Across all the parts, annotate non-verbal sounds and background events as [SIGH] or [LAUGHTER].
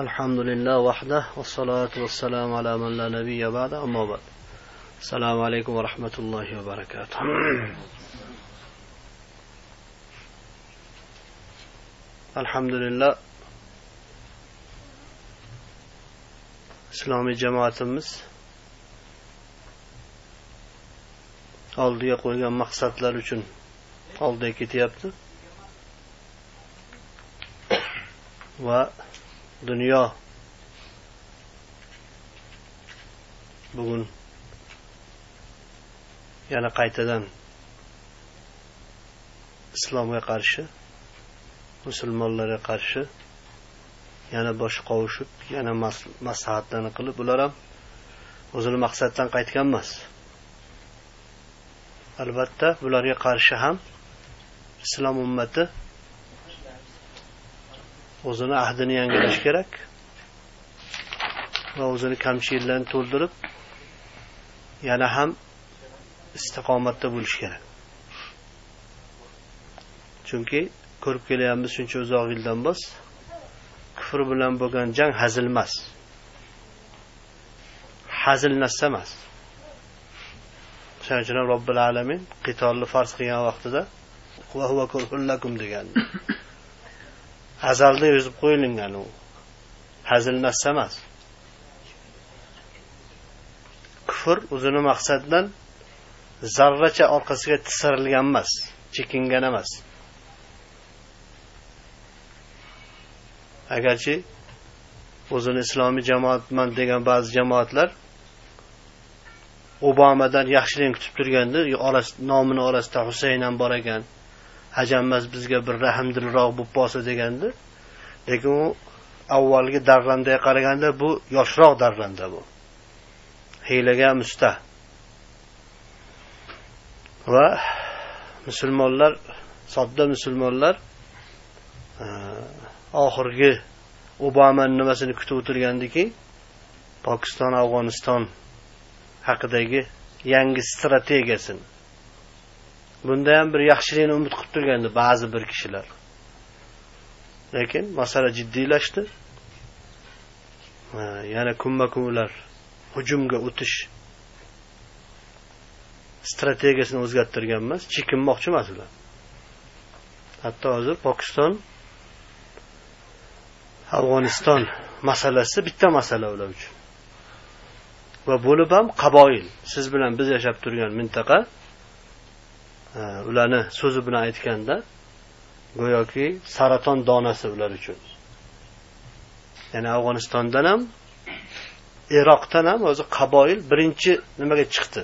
الحمد لله وحده والصلاة والسلام على من لا نبي بعد أما بعد السلام عليكم ورحمة الله وبركاته الحمد لله islomiy jamoatimiz oldiga qo'ygan maqsadlar uchun oldiga ketyapti [COUGHS] va dunyo. Bugun yana qaytadan islomga qarshi musulmonlarga qarshi yana bosh qovushib yana maslahatlarni qilib ular ham o'zini maqsaddan qaytgan emas albatta bularga qarshi ham islom ummati o'zini ahdini yangilash kerak va o'zini kamchiliklarni to'ldirib yana ham istiqomatda bo'lish kerak. Chunki ko'rib kelyapmiz shuncha uzoq yildan bos kufr bilan bo'lgan jang hazil emas hazil narsa emas. Shuning uchun robbil alamin qitolni farz qilgan vaqtida degan [COUGHS] azalda yozib qo'yilgan u. Hazil narsa emas. Kufr o'zini maqsaddan zarracha orqasiga tisarilgan emas chekingan emas. Agarchi o'zini islomiy jamoatman degan ba'zi jamoatlar obamadan yaxshilik kutib turganda nomini orasida husayn ham bor ekan hajammas bizga bir rahmdilroq bo'lib qolsa deganda lekin u avvalgi darrandaga qaraganda bu yoshroq darranda bu. Hiylaga musta. Va musulmonlar sodda musulmonlar e, oxirgi obamani nimasini kutib o'tirgandiki pokiston afg'oniston haqidagi yangi strategiyasini bunda ham bir yaxshilikni umid qilib turgandi ba'zi bir kishilar. Lekin masala jiddiylashdi. Yana kunma kun ular hujumga o'tish strategiyasini o'zgartirgan emas chekinmoqchi emas ular hatto hozir pokiston afg'oniston masalasi bitta masala ular uchun. Va bo'lib ham qaboil. Siz bilan biz yashab turgan mintaqa ularni so'zi bilan aytganda go'yoki saraton donasi ular uchun. Ya'ni afg'onistondan ham iroqdan ham o'zi qaboil birinchi nimaga chiqdi?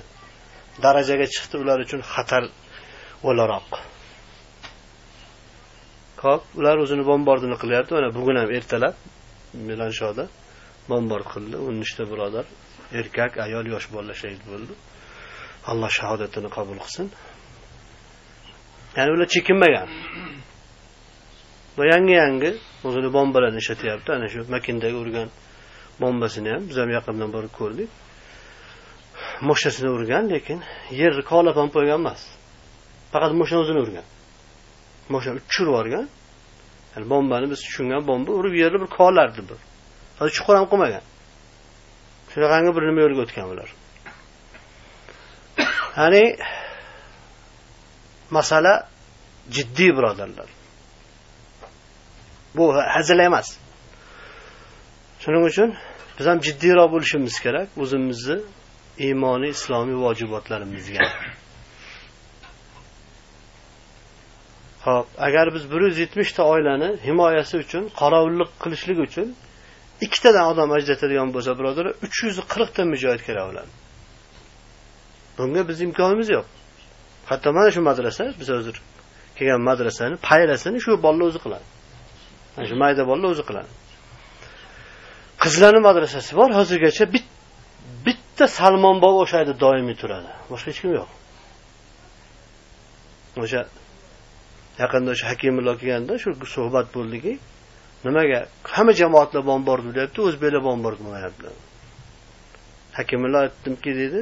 Darajaga chiqdi ular uchun xatar o'laroq. Hop ular o'zini bombardini qilyapti. Mana bugun ham ertalab milanshoda bombard qildi. O'n nechta birodar erkak ayol yosh bolalar shahid bo'ldi. Alloh shahodatini qabul qilsin. Ya'ni ular chekinmagan va yangi yangi o'zini bombalarni ishlatyapti ana shu makindagi urgan bombasini ham biz ham yaqindan borib ko'rdik mo'shnasini urgan lekin yerni kovlab ham qo'ygan emas faqat mo'shna o'zini urgan mo'shna uchirib yuborgan yani bombani biz tushungan bomba urib yerni bir kovlardi bir hozir chuqur ham qilmagan shunaqangi bir nima yo'lga o'tgan ular ya'ni [COUGHS] masala jiddiy birodarlar bu hazil emas shuning uchun biz ham jiddiyroq bo'lishimiz kerak o'zimizni iymoniy islomiy vojibotlarimizga ho'p agar biz 170 ta oilani himoyasi uchun, qorovullik qilishlik uchun ikkitadan odam ajratadigan bo'lsa, birodarlar, 340 ta mujohid kerak bo'ladi. Bunga biz imkonimiz yo'q. Hatto mana shu madrasa, biz hozir kelgan madrasani payrasini shu bolalar o'zi qiladi. Mana shu mayda bolalar o'zi qiladi. Qizlarning madrasasi bor, hozirgacha bit, bitta Salmon bobo o'sha yerda doimiy turadi. Boshqa hech kim yo'q. O'sha yaqinda o'sha hakimullo kelganda shu suhbat bo'ldiki, nimaga hamma jamoatlar bombard deyapti o'zbeklar bombard bo'lmayapti. hakimullo aytdimki dedi,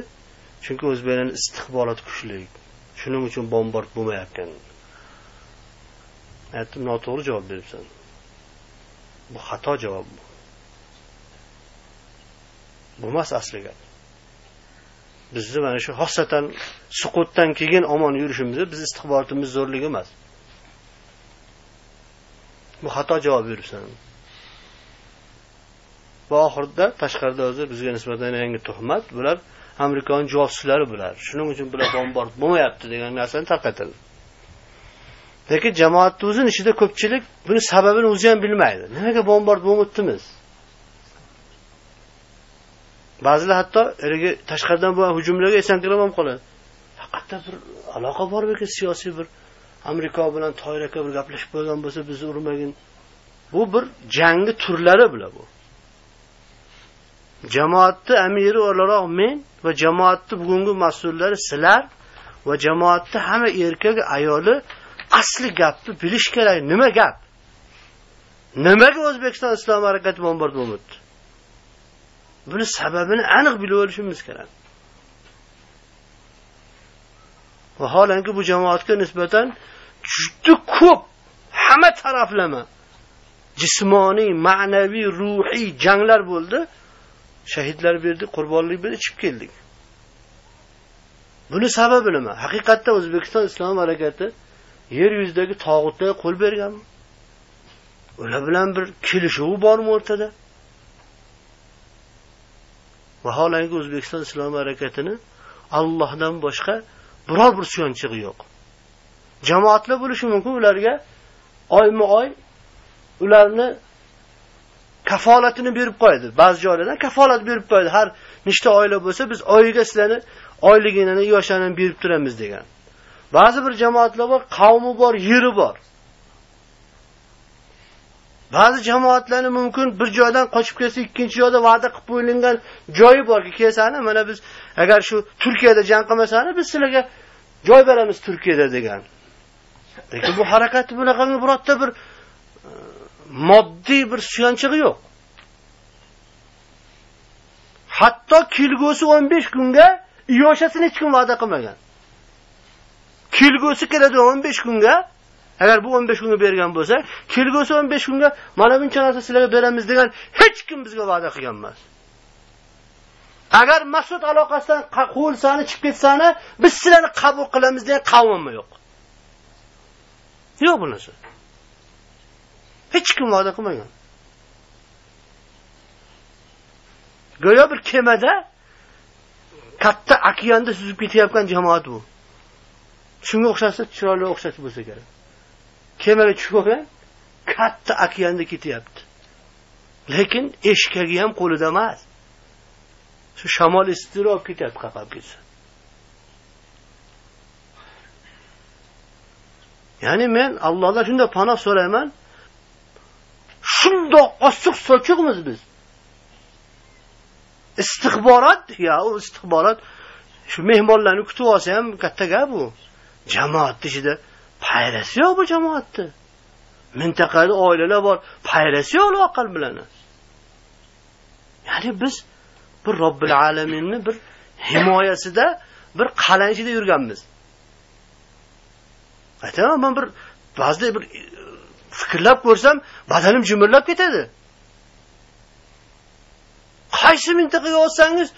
chunki o'zbeklarning istiqbolati kuchli. Shuning uchun bombard bo'lmayotgan. Aytdim, noto'g'ri javob beribsan. Bu xato javob bu. Bo'lmas asliga. Bizni mana shu xosatan suqutdan keyin omon yurishimiz biz istixborotimiz zo'rligi emas. Bu xato javob beribsan. Va oxirida tashqarida hozir bizga nisbatan yangi tuhmat, bular Amerikaning josuslari bular. Shuning uchun bular bombard bo'lmayapti degan narsani tarqatadi. Lekin jamoatni o'zini ichida ko'pchilik buni sababini o'zi ham bilmaydi. Nimaga bombard bo'lmoqdimiz? Ba'zilar hatto haligi tashqaridan bo'lgan hujumlarga esankirab ham qoladi. Haqiqatda bir aloqa bormi siyosiy bir Amerika bilan Toyir aka bir gaplashib qo'ygan bo'lsa, bizni urmagin. Bu bir jangi turlari bular bu. Jamoatni amiri o'laroq men va jamoatni bugungi mas'ullari sizlar va jamoatni hamma erkak ayoli asli gapni bilish kerak. Nima gap? Nimaga O'zbekiston islom harakati bombard bo'ldi Buni sababini aniq bilib olishimiz kerak. Vaholanki bu jamoatga nisbatan juda ko'p hamma taraflama jismoniy, ma'naviy, ruhiy janglar bo'ldi. Shahidlar berdi, qurbonlik berdi, ichib keldik. Buni sababi nima? Haqiqatda O'zbekiston islom harakati yer yuzidagi tog'utlarga qo'l berganmi? Ular bilan bir kelishuv bormi o'rtada? Vaholanki O'zbekiston islom harakatini Allohdan boshqa biror bir suyanchig'i yo'q. Jamoatlar bo'lishi mumkin ularga oyma-oy ularni kafolatini berib qo'yadi. Ba'zi joylarda kafolat berib qo'yadi. Har nechta oila bo'lsa biz oyiga sizlarni oyligini, yoshlarni berib turamiz degan. Ba'zi bir jamoatlar bor, qavmi bor, yeri bor. Ba'zi jamoatlarni mumkin bir joydan qochib kelsa, ikkinchi joyda va'da qilib qo'yilgan joyi borki, kelsani mana biz agar shu Turkiyada jang qilmasani, biz sizlarga joy beramiz Turkiyada degan. Lekin bu harakati bunaqangi birorta bir moddiy bir suyanchig'i yo'q. Hatto kelgusi 15 kunga yoshasini hech kim va'da qilmagan. Kelgusi keladi 15 kunga agar bu 15 kunga bergan bo'lsa, kelgusi 15 kunga mana buncha narsa sizlarga beramiz degan hech kim bizga va'da qilgan emas. Agar Mas'ud aloqasidan qo'lsani chiqib ketsani, biz sizlarni qabul qilamiz degan qavm yo'q. Yo'q bu narsa. Hech kim va'da qilmagan. Go'yo bir kemada katta okeanda suzib ketayotgan jamoat bu. Shunga o'xshasa chiroyli o'xshatib bo'lsa kerak. Kemaga tushib katta okeanda ketyapti. Lekin eshkagi ham qo'lida emas. Shu shamol istiro olib ketyapti qaqab ketsa. Ya'ni men Allohdan shunday panoh so'rayman. Shundoq ochiq sochiqmiz biz. Istiqborat, yo u istiqborat shu mehmonlarni kutib olsa ham katta gap bu. Jamoat ichida payrasi yo'q bu jamoatni. Mintaqada oilalar bor, payrasi yo'q loaqal bilan. Ya'ni biz bir Robbil alaminni bir himoyasida bir qalanchida yurganmiz. Aytaman, men bir ba'zida bir fikrlab ko'rsam, badanim jimirlab ketadi. Qaysi mintaqaga olsangiz,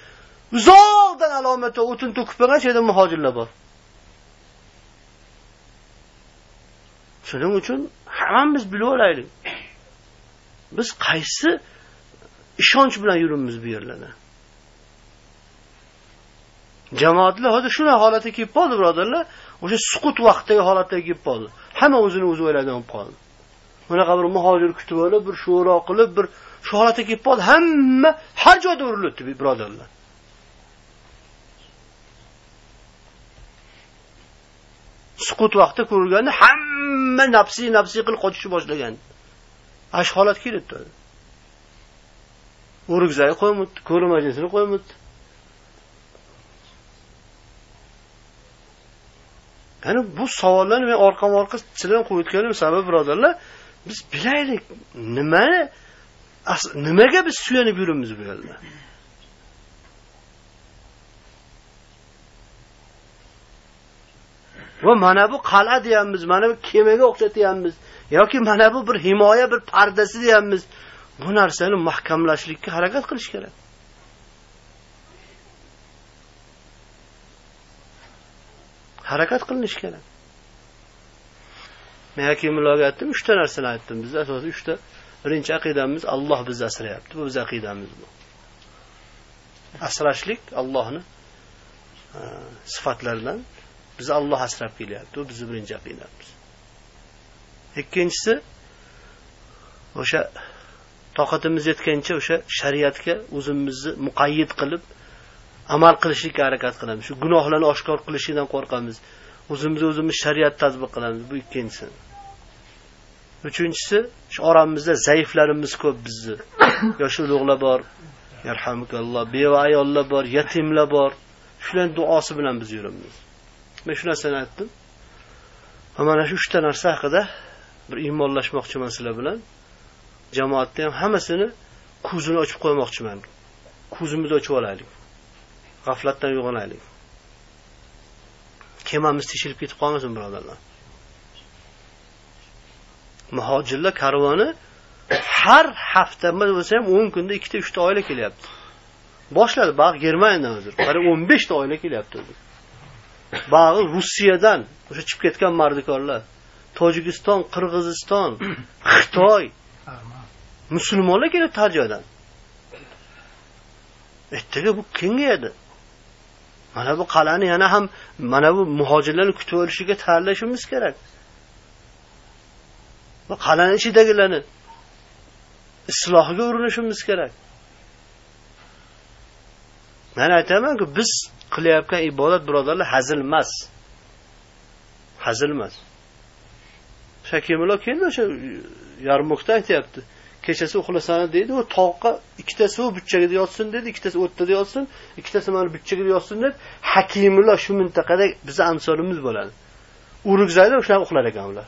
uzoqdan alomati o'tin to'kib qo'ygan yerda muhojirlar bor. Shuning uchun hammamiz bilib olaylik. Biz qaysi ishonch bilan yuribmiz bu yerlarda. jamoatlar hozir shunday holatga kelib qoldi birodarlar o'sha suqut vaqtdagi holatga kelib qoldi hamma o'zini o'zi o'ylaydigan bo'lib qoldi bunaqa bir muhojir kutib olib bir sho'ro qilib bir shu holatga kelib qoldi hamma har joyda urilibdi birodarlar. Suqut vaqti ko'rilganda hamma nafsiy nafsiy qilib qochishni boshlagan. Ana shu holat kelibdi. O'rikzagi qo'ymabdi ko'rmajinsini qo'ymibdi. Ya'ni bu savollarni men orqama orqa sizlarga qo'yayotganim sababi birodarlar biz bilaylik nimani nimaga biz bu yerda va mana bu qal'a deyapmiz mana bu kemaga o'xshatyapmiz yoki mana bu bir himoya bir pardasi deyapmiz bu narsani mahkamlashlikka harakat qilish kerak. Harakat qilinishi kerak men hakimullohga aytdim uchta narsani aytdim. Bizni asosiy uchta birinchi aqidamiz alloh bizni asrayapti. Bu bizni aqidamiz bu. Asrashlik allohni e, sifatlaridan bizni alloh asrab kelyapti. Bu bizni birinchi aqidamiz. Ikkinchisi o'sha toqatimiz yetgancha o'sha shariatga o'zimizni muqayyid qilib amal qilishlikka harakat qilamiz. Shu gunohlarni oshkor qilishidan qo'rqamiz. O'zimizni o'zimiz shariat tadbiq qilamiz bu ikkinchisi. Uchinchisi shu oramizda zaiflarimiz ko'p bizni yosh ulug'lar bor yarhamukalloh beva ayollar bor yatimlar bor. Shularni duosi bilan biz yuribmiz men shu narsani aytdim. Va mana shu uchta narsa haqida bir iymonlashmoqchiman sizlar bilan jamoatni ham hammasini ko'zini ochib qo'ymoqchiman. Ko'zimizni ochib olaylik. G'aflatdan uyg'onaylik. Kemamiz teshilib ketib qolmasin birodarlar. Muhojirlar karvoni har hafta bo'lsa ham o'n kunda ikkita uchta oila kelyapti. Boshladi bag'i germaniyadan hozir. Qarab o'n beshta oila kelyapti bag'i rossiyadan o'sha chiqib ketgan mardikorlar. Tojikiston qirg'iziston [COUGHS] xitoy. Musulmonlar kelyapti har joydan ertaga bu kengayadi mana bu qal'ani yana ham mana bu muhojirlarni kutib olishiga tayyorlashimiz kerak. Va qal'ani ichidagilarni islohga urinishimiz kerak. Man aytamanku biz qilayotgan ibodat birodarlar hazil emas hazil emas shakimullo keldi o'sha yarmukda aytyapti. Kechasi uxlasani deydi u toqqa ikkitasi butchagida burchagida yotsin dedi ikkitasi o'rtada yotsin ikkitasi mana burchagida yotsin deb hakimullo shu mintaqada bizni ansorimiz bo'ladi. Urug'zayda o'shalar uxlar ekan ular.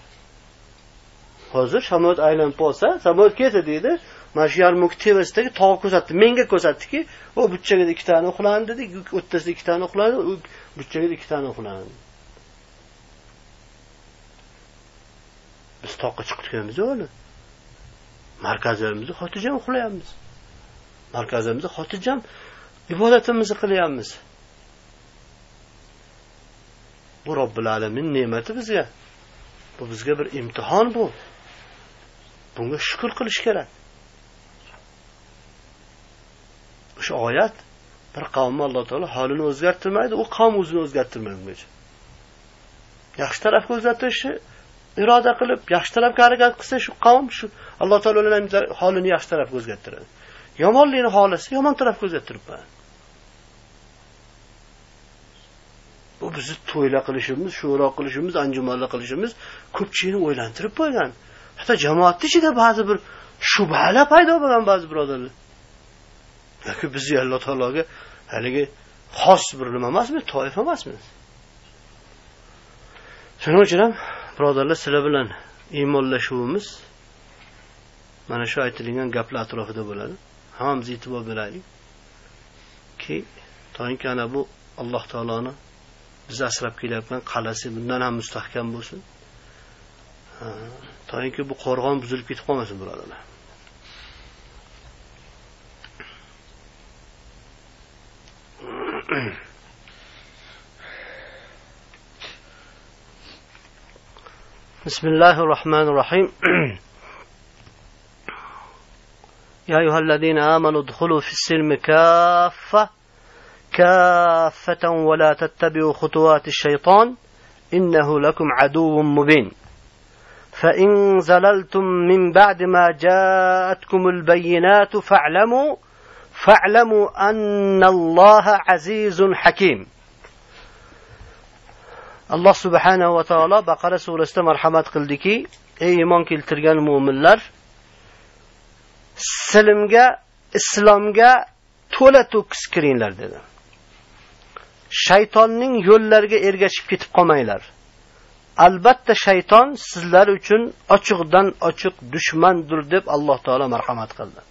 Hozir samolyot aylanib qolsa samolyot ketdi deydi mana shu yarmuk tevasidagi tog'ni ko'rsatdi menga ko'rsatdiki u burchagida ikkitani uxladi dedi o'rtasida ikkitani uxladi u burchagida ikkitani uxladi. Biz toqqa chiqib turganmiz o'g'li markazlarimizda xotirjam uxlayapmiz. Markazlarimizda xotirjam ibodatimizni qilyapmiz. Bu robbil alamin ne'mati bizga. Bu bizga bir imtihon bu. Bunga shukur qilish kerak. O'sha oyat bir qavmni alloh taolo holini o'zgartirmaydi u qavm o'zini o'zgartirmaydi yaxshi tarafga o'zgartirishi iroda qilib yaxshi tarafga harakat qilsa shu qavm shu alloh taolo ularni holini yaxshi tarafga o'zgartiradi. Yomonlikni xohlasa yomon tarafga o'zgartirib bu bizni to'ylar qilishimiz sho'ro qilishimiz anjumanlar qilishimiz ko'pchilikni o'ylantirib qo'ygan. Hatto jamoatni ichida ba'zi bir shubhalar paydo bo'lgan ba'zi birodarlar. Yoki biz alloh taologa haligi xos bir nima emasmiz toifa emasmiz shuning uchun ham birodarlar sizlar bilan iymonlashuvimiz mana shu aytilgan gaplar atrofida bo'ladi. Hammamiz e'tibor beraylikki toinki ana bu alloh taoloni bizni asrab kelayotgan qal'asi bundan ham mustahkam bo'lsin. Toinki bu qo'rg'on buzilib ketib qolmasin birodarlar. [CLEARS THROAT] بسم الله الرحمن الرحيم. [CLEARS THROAT] يا أيها الذين آمنوا ادخلوا في السلم كافة كافة ولا تتبعوا خطوات الشيطان إنه لكم عدو مبين. فإن زللتم من بعد ما جاءتكم البينات فاعلموا فاعلموا أن الله عزيز حكيم. Alloh subhanahu va taolo baqara surasida marhamat qildiki ey iymon keltirgan mo'minlar silimga islomga to'la to'kis kiringlar dedi. Shaytonning yo'llariga ergashib ketib qolmanglar. Albatta shayton sizlar uchun ochiqdan ochiq dushmandir deb alloh taolo marhamat qildi.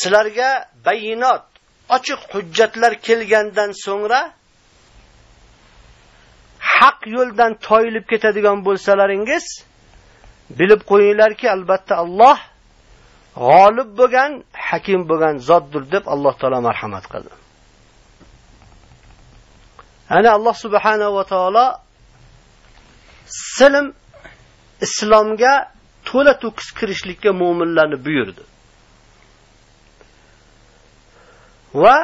Sizlarga bayinot ochiq hujjatlar kelgandan so'ngra haq yo'ldan toyilib ketadigan bo'lsalaringiz bilib qo'yinglarki albatta Alloh g'olib bo'lgan, hakim bo'lgan zotdir deb Alloh taolo marhamat qildi. Ana Alloh subhanahu va taolo silm islomga to'la to'kis kirishlikka mu'minlarni buyurdi. Va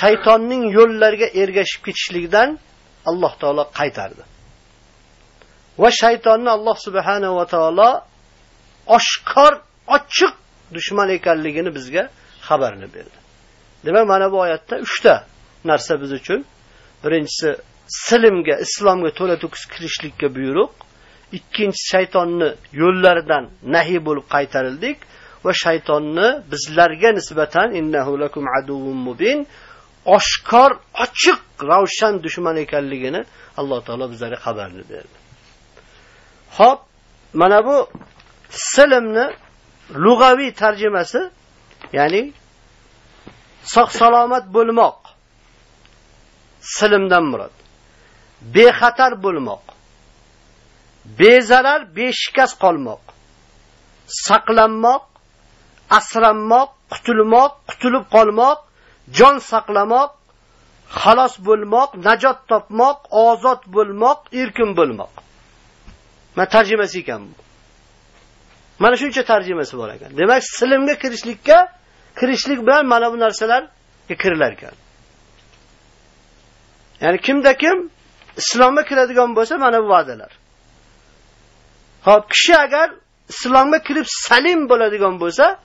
shaytonning yo'llariga ergashib ketishlikdan Alloh taolo qaytardi. Va shaytonni Alloh subhanava taolo oshkor, ochiq dushman ekanligini bizga xabarini berdi. Demak, mana bu oyatda 3 ta narsa biz uchun. Birinchisi silmga islomga to'la to'kis kirishlikka buyruq. Ikkinchi shaytonni yo'llaridan nahiy bo'lib qaytarildik va shaytonni bizlarga nisbatan innahu lakum aduvun mubin oshkor, ochiq, ravshan dushman ekanligini Alloh taolo bizlarga xabarni berdi. Xo'p, mana bu silmni lug'aviy tarjimasi, ya'ni sog' salomat bo'lmoq. Silimdan murod. Bexatar bo'lmoq. Bezarar, beshikast qolmoq. Saqlanmoq, asranmoq, qutulmoq, qutulib qolmoq, jon saqlamoq, xalos bo'lmoq, najot topmoq, ozod bo'lmoq, erkin bo'lmoq. Mana tarjimasi ekan bu. Mana shuncha tarjimasi bor ekan. Demak, silimga kirishlikka kirishlik bilan mana bu narsalar kirilar ekan. Ya'ni kimda kim islomga kiradigan bo'lsa, mana bu va'dalar. Xo'p, kishi agar islomga kirib salim bo'ladigan bo'lsa,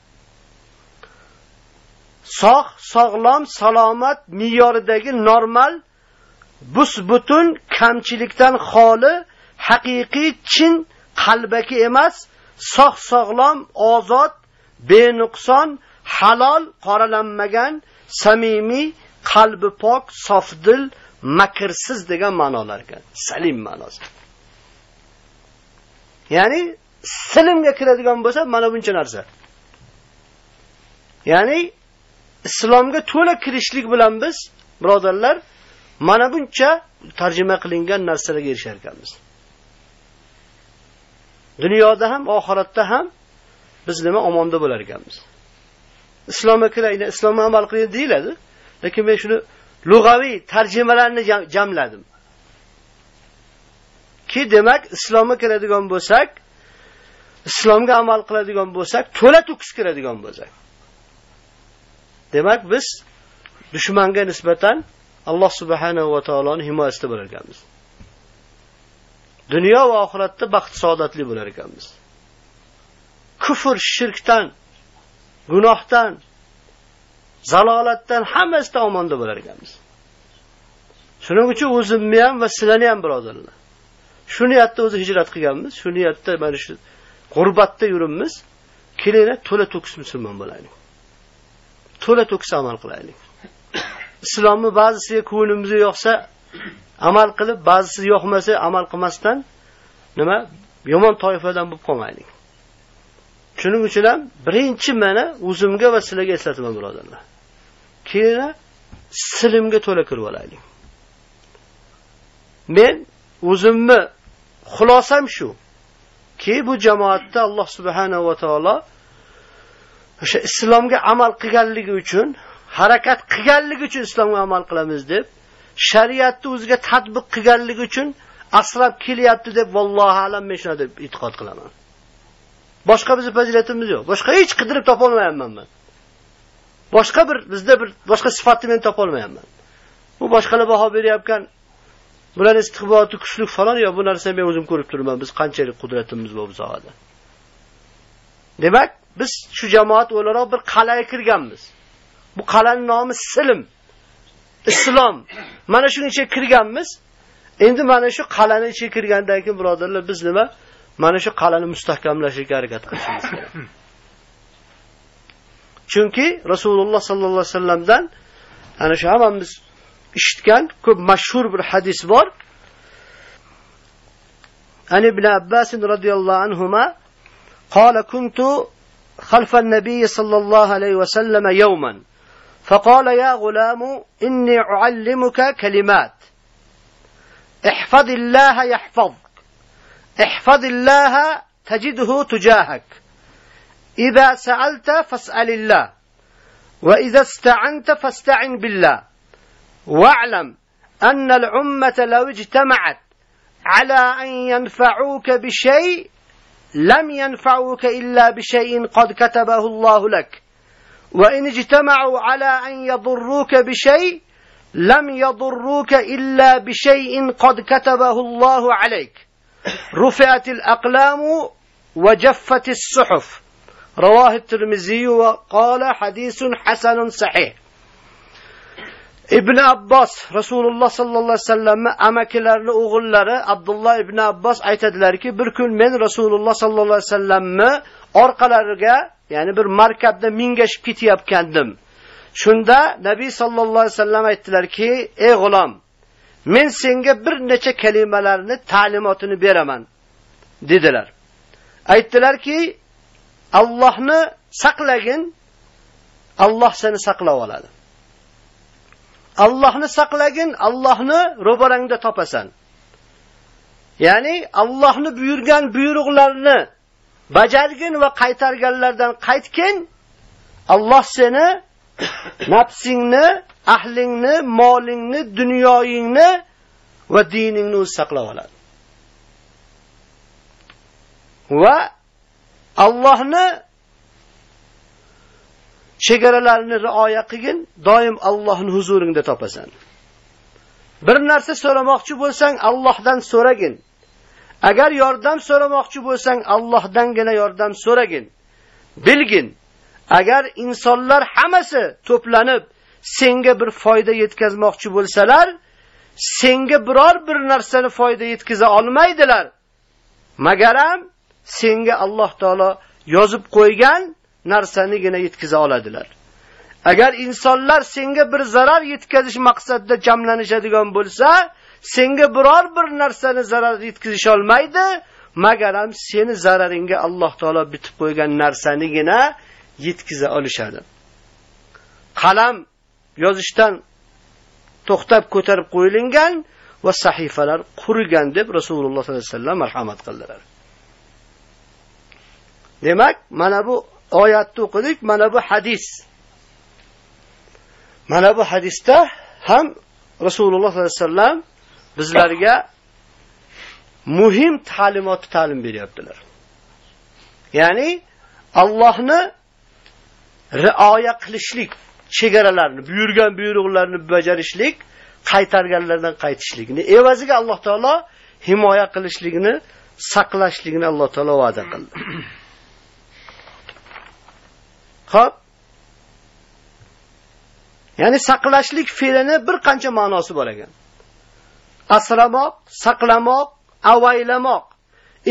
sog', sog'lom, salomat me'yoridagi normal bus butun kamchilikdan xoli haqiqiy chin qalbaki emas, sog' sog'lom, ozod, benuqson, halol, qoralanmagan, samimiy, qalbi pok, sofdil, makrsiz degan ma'nolar ekan. Salim ma'nosi. Ya'ni silimga kiradigan bo'lsa, mana buncha narsa. Ya'ni islomga to'la kirishlik bilan biz birodarlar mana buncha tarjima qilingan narsalarga erishar ekanmiz. Dunyoda ham, oxiratda ham biz nima omonda bo'lar ekanmiz. Islomga kirayli, islomga amal qilaydi deyiladi, lekin men shuni lug'aviy tarjimalarni jamladim. Ki demak, islomga kiradigan bo'lsak, islomga amal qiladigan bo'lsak, to'la to'kis kiradigan bo'lsak. Demak, biz dushmanga nisbatan Alloh subhanahu va taoloning himoyasida bo'lar ekanmiz. Dunyo va oxiratda baxt saodatli bo'lar ekanmiz. Kufr, shirkdan, gunohdan, zalolatdan hammasidan omonda bo'lar ekanmiz. Shuning uchun o'zimni ham va sizlarni ham birodarlar. Shu niyatda o'zi hijrat qilganmiz, shu niyatda mana shu g'urbatda yuribmiz. Kelinglar to'la to'kis musulmon bo'laylik. To'la to'kis amal qilaylik. Islomni ba'zisiga ko'nglimizga yoqsa amal qilib, ba'zisi yoqmasa amal qilmasdan nima yomon toifadan bo'lib qolmaylik. Shuning uchun ham birinchi mana o'zimga va sizlarga eslataman birodarlar. Keyin silimga to'la kirib olaylik. Men o'zimni xulosam shu. Ki bu jamoatda Alloh subhanahu va taolo o'sha islomga amal qilganligi uchun, harakat qilganligi uchun islomga amal qilamiz deb, shariatni o'ziga tatbiq qilganligi uchun asrab kelyapti deb vallohu alam men shuna deb e'tiqod qilaman. Boshqa bizni fazilatimiz yo'q. Boshqa hech qidirib topolmayapman man men. boshqa bir bizda bir boshqa sifatni men topolmayapman bu boshqalar baho beryapgan bularni istiqboti kuchli falon yo bu narsani men o'zim ko'rib turibman biz qanchalik qudratimiz bor bu sohada Demak, biz shu jamoat o'laroq bir qal'aga kirganmiz. Bu qal'aning nomi Silim. Islom. Mana shuni ichiga kirganmiz. Endi mana shu qal'ani ichiga kirgandan keyin birodarlar biz nima? Mana shu qal'ani mustahkamlashga harakat qilishimiz kerak. Chunki Rasululloh sallallohu alayhi vasallamdan ana shu hammamiz eshitgan ko'p mashhur bir hadis bor. Ani ibn Abbas radhiyallohu anhuma قال كنت خلف النبي صلى الله عليه وسلم يوما. فقال يا غلام إني أعلمك كلمات. احفظ الله يحفظك. احفظ الله تجده تجاهك. إذا سألت فاسأل الله. وإذا استعنت فاستعن بالله. واعلم أن الأمة لو اجتمعت على أن ينفعوك بشيء لم ينفعوك إلا بشيء قد كتبه الله لك. وإن اجتمعوا على أن يضروك بشيء لم يضروك إلا بشيء قد كتبه الله عليك. رفعت الأقلام وجفت الصحف. رواه الترمذي وقال حديث حسن صحيح. Ibn abbos rasululloh sollallohu alayhi vasallamni amakilarini o'g'illari abdulloh ibn abbos aytadilarki bir kun men rasululloh sollallohu alayhi vasallamni orqalariga ya'ni bir markabda mingashib ketayotgandim. Shunda nabiy sollallohu alayhi vasallam aytdilarki ey g'ulom men senga bir necha kalimalarni ta'limotini beraman dedilar. Aytdilarki allohni saqlagin alloh seni saqlab oladi. Allohni saqlagin, Allohni ro'barangda topasan. Ya'ni Allohni buyurgan buyruqlarni bajargin va qaytarganlardan qaytgin. Alloh seni [COUGHS] nafsingni, ahlingni, molingni, dunyoyingni va diningni o'zi saqlab oladi. Va Allohni chegaralarini rioya qilgin, doim Allohning huzuringda topasan. Bir narsa so'ramoqchi bo'lsang, Allohdan so'ragin. Agar yordam so'ramoqchi bo'lsang, Allohdangina yordam so'ragin. Bilgin, agar insonlar hammasi to'planib senga bir foyda yetkazmoqchi bo'lsalar, senga biror bir narsani foyda yetkaza olmaydilar. Magaram senga Alloh taolo yozib qo'ygan narsanigina yetkaza oladilar. Agar insonlar senga bir zarar yetkazish maqsadida jamlanishadigan bo'lsa, senga biror bir narsani zarar yetkazish olmaydi, magaram seni zararingga Alloh taolo bitib qo'ygan narsanigina yetkaza olishadi. Qalam yozishdan to'xtab ko'tarib qo'yilgan va sahifalar qurigan deb Rasululloh sollallohu alayhi vasallam marhamat qildilar. Demak, mana bu oyatni o'qidik, mana bu hadis. Mana bu hadisda ham Rasululloh sollallohu alayhi vasallam bizlarga muhim ta'limotni ta'lim beryaptilar. Ya'ni Allohni rioya qilishlik, chegaralarni, buyurgan buyruqlarni bajarishlik, qaytarganlardan qaytishlikni evaziga Alloh taolo himoya qilishlikni saqlashlikni Alloh taolo va'da qildi. Xo'p. Ya'ni saqlashlik fe'lini bir qancha ma'nosi bor ekan. Asramoq, saqlamoq, avaylamoq,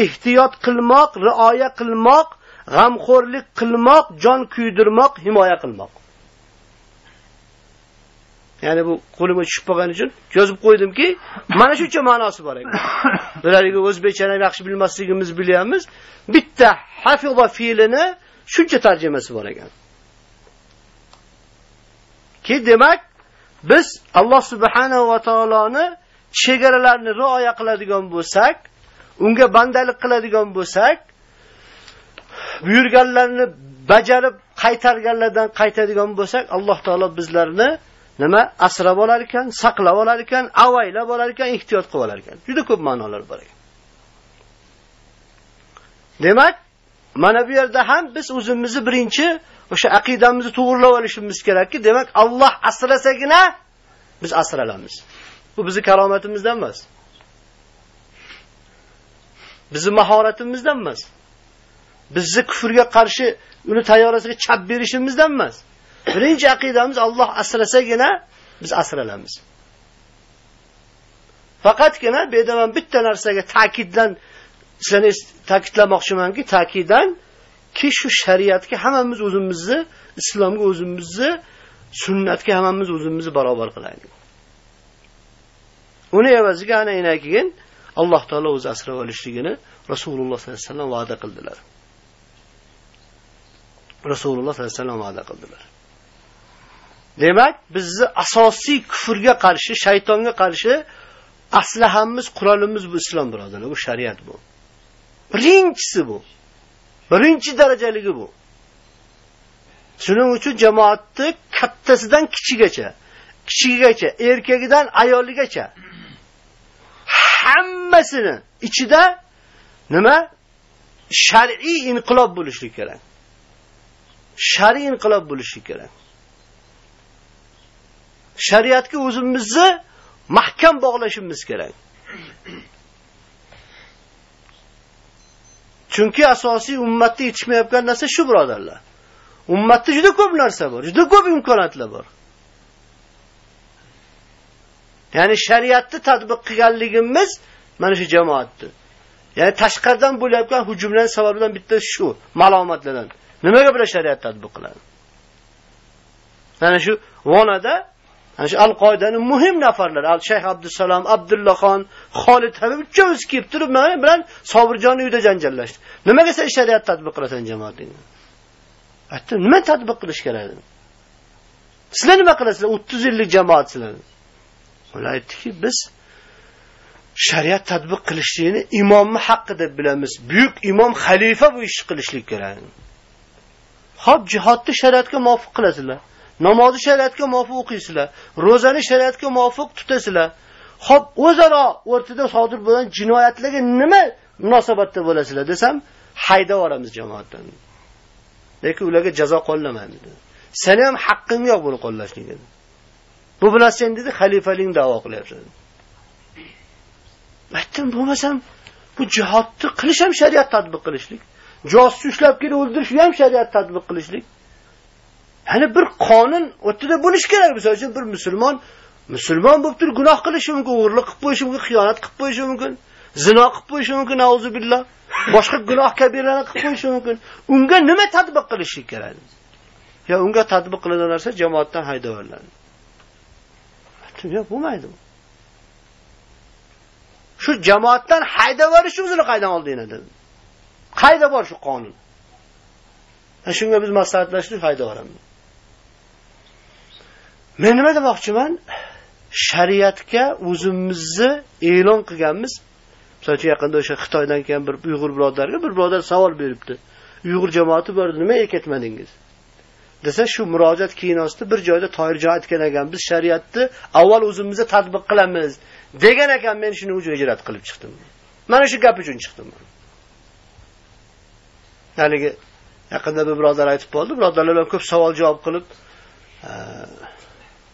ehtiyot qilmoq, rioya qilmoq, g'amxo'rlik qilmoq, jon kuydirmoq, himoya qilmoq. Ya'ni bu qo'limga tushib qolgani uchun yozib qo'ydimki, mana shuncha ma'nosi bor ekan. [LAUGHS] Bularga o'zbekchani yaxshi bilmasligimiz bilyapmiz. Bitta hafiza fe'lini shuncha tarjimasi bor ekan. Ki demak, biz Alloh subhanahu va taoloni chegaralarini rioya qiladigan bo'lsak, unga bandalik qiladigan bo'lsak, buyurganlarni bajarib qaytarganlardan qaytadigan bo'lsak, Alloh taolo bizlarni nima asrab olar ekan, saqlab olar ekan, avaylab olar ekan, ehtiyot qilib olar ekan. Juda ko'p ma'nolar bor ekan. Demak, mana bu yerda ham biz o'zimizni birinchi o'sha aqidamizni to'g'rilab olishimiz kerakki demak Alloh asrasagina biz asralamiz. Bu bizning karomatimizdan emas. Bizni mahoratimizdan emas. Bizni kufrga qarshi uni tayyorasiga chap berishimizdan emas. Birinchi aqidamiz Alloh asrasagina biz asralamiz. Faqatgina bu yerda man bitta narsaga ta'kidlan sizlarni ta'kidlamoqchimanki ta'kidan ki shu shariatga hammamiz o'zimizni islomga o'zimizni sunnatga hammamiz o'zimizni barobar qilaylik. Uni evaziga ana yana keyin alloh taolo o'zi asrab olishligini rasululloh sollallohu alayhi vasallam va'da qildilar. Rasululloh sollallohu alayhi vasallam va'da qildilar. Demak bizni asosiy kufrga qarshi shaytonga qarshi aslahamiz qurolimiz bu islom birodarlar bu shariat bu. Birinchisi bu. Birinchi darajaligi bu. Shuning uchun jamoatni kattasidan kichigacha kichigigacha erkagidan ayoligacha hammasini ichida nima? Shar'iy inqilob bo'lishi kerak. Shar'iy inqilob bo'lishi kerak. Shariatga o'zimizni mahkam bog'lashimiz kerak. Chunki asosiy ummatda yetishmayotgan narsa shu birodarlar. Ummatda juda ko'p narsa bor juda ko'p imkoniyatlar bor. Ya'ni shariatni tadbiq qilganligimiz mana shu jamoatni ya'ni tashqaridan bo'layotgan hujumlar sababidan bittasi shu malomatlardan. Nimaga bular shariat tadbiq qiladi? Mana shu vonada ana shu al qoidani muhim nafarlar. Al shayx abdusalom abdullaxon xolid habib uchovisi kelib turib mana bilan sobirjonni uyida janjallashdi. Nimaga sen shariat tadbiq qilasan jamoatingga aytdim nima tadbiq qilish kerak? Dedim sizlar nima qilasizlar? O'ttiz yillik jamoatsizlar ular aytdiki biz shariat tadbiq qilishlikni imomni haqqi deb bilamiz. Buyuk imom xalifa bu ishni qilishlik kerak. Ho'p jihodni shariatga muvofiq qilasizlar. Namozni shariatga muvofiq o'qiysizlar. Ro'zani shariatga muvofiq tutasizlar. Ho'p o'zaro o'rtada sodir bo'lgan jinoyatlarga nima munosabatda bo'lasizlar desam haydab yuboramiz jamoatdan. Lekin ularga jazo qo'llamaydi seni ham haqqing yo'q buni qo'llashlikka bu bilan sen dedi xalifalikni da'vo qilyapsan aytdim bo'lmasam bu jihodni qilish ham shariat tadbiq qilishlik. Josus ushlab kelib o'ldirish ham shariat tadbiq qilishlik. Ya'ni bir qonun o'rtada bo'lishi kerak misol uchun bir musulmon musulmon bo'lib turib gunoh qilishi mumkin o'g'irlik qilib qo'yishi mumkin xiyonat qilib qo'yishi mumkin zino qilib qo'yishi mumkin billah boshqa gunoh kabiralarni qilib qo'yishi mumkin. Unga nima tadbiq qilishi kerak? Yo unga tadbiq qilinadigan narsa jamoatdan haydab yuboriladi yo'q bo'lmaydi. Shu jamoatdan haydab yuborish o'zini qaydan oldi qayda bor shu qonun? Shunga biz maslahatlashdik haydab yuboramiz men nima demoqchiman? Shariatga o'zimizni e'lon qilganmiz. Misol uchun yaqinda o'sha xitoydan kelgan bir uyg'ur birodarga bir birodar savol beribdi. Uyg'ur jamoati bor nima ketmadingiz? Desa shu murojaat kinosida bir joyda toyirjon aytgan ekan biz shariatni avval o'zimizda tadbiq qilamiz degan ekan men shuning uchun hijrat qilib chiqdim. Mana shu gap uchun chiqdim. Haligi yaqinda bir birodar aytib qoldi birodarlar bilan ko'p savol javob qilib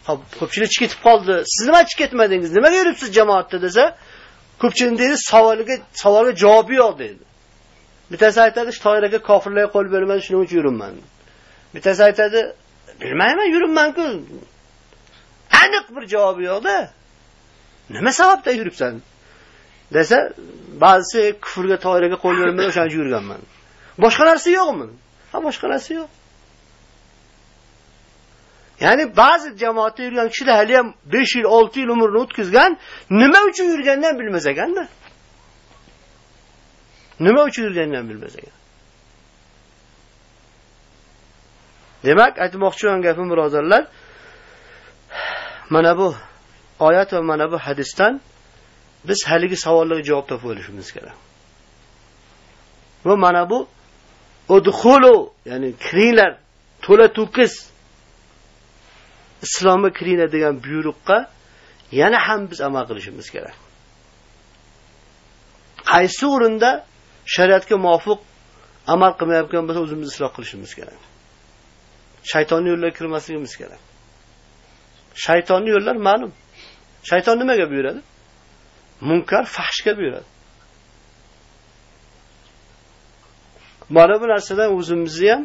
ko'pchilik chiqib ketib qoldi. Siz nima chiqib ketmadingiz nimaga yuribsiz jamoatda desa ko'pchilik deydi savoliga savolga javobi yo'q deydi bittasi aytadi shoir aka kofirlarga qo'l bermadi shuning uchun yuribman. Bittasi aytadi bilmayman yuribmanku. Aniq bir javobi yo'qda nima sababdan yuribsan? Desa ba'zisi kufrga toiraga qo'l bermadi o'shaning uchun yurganman. Boshqa narsa yo'qmi? Ha boshqa narsa yo'q. Ya'ni ba'zi jamoatda yurgan kishilar hali ham besh yil olti yil umrini o'tkazgan nima uchun yurganini bilmas ekanda nima uchun yurganini ham bilmas ekan demak aytmoqchi bo'lgan gapim birodarlar mana bu oyat va mana bu hadisdan biz haligi savollarga javob topib olishimiz kerak va mana bu udxulu ya'ni kiringlar to'la to'kis islomga kiringlar degan buyruqqa yana ham biz amal qilishimiz kerak. Qaysi o'rinda shariatga muvofiq amal qilmayotgan bo'lsa o'zimizni isloh qilishimiz kerak. Shaytonni yo'llarga kirmasligimiz kerak. Shaytonni yo'llar ma'lum. Shayton nimaga buyuradi? Munkar fahshga buyuradi. Mana bu narsadan o'zimizni ham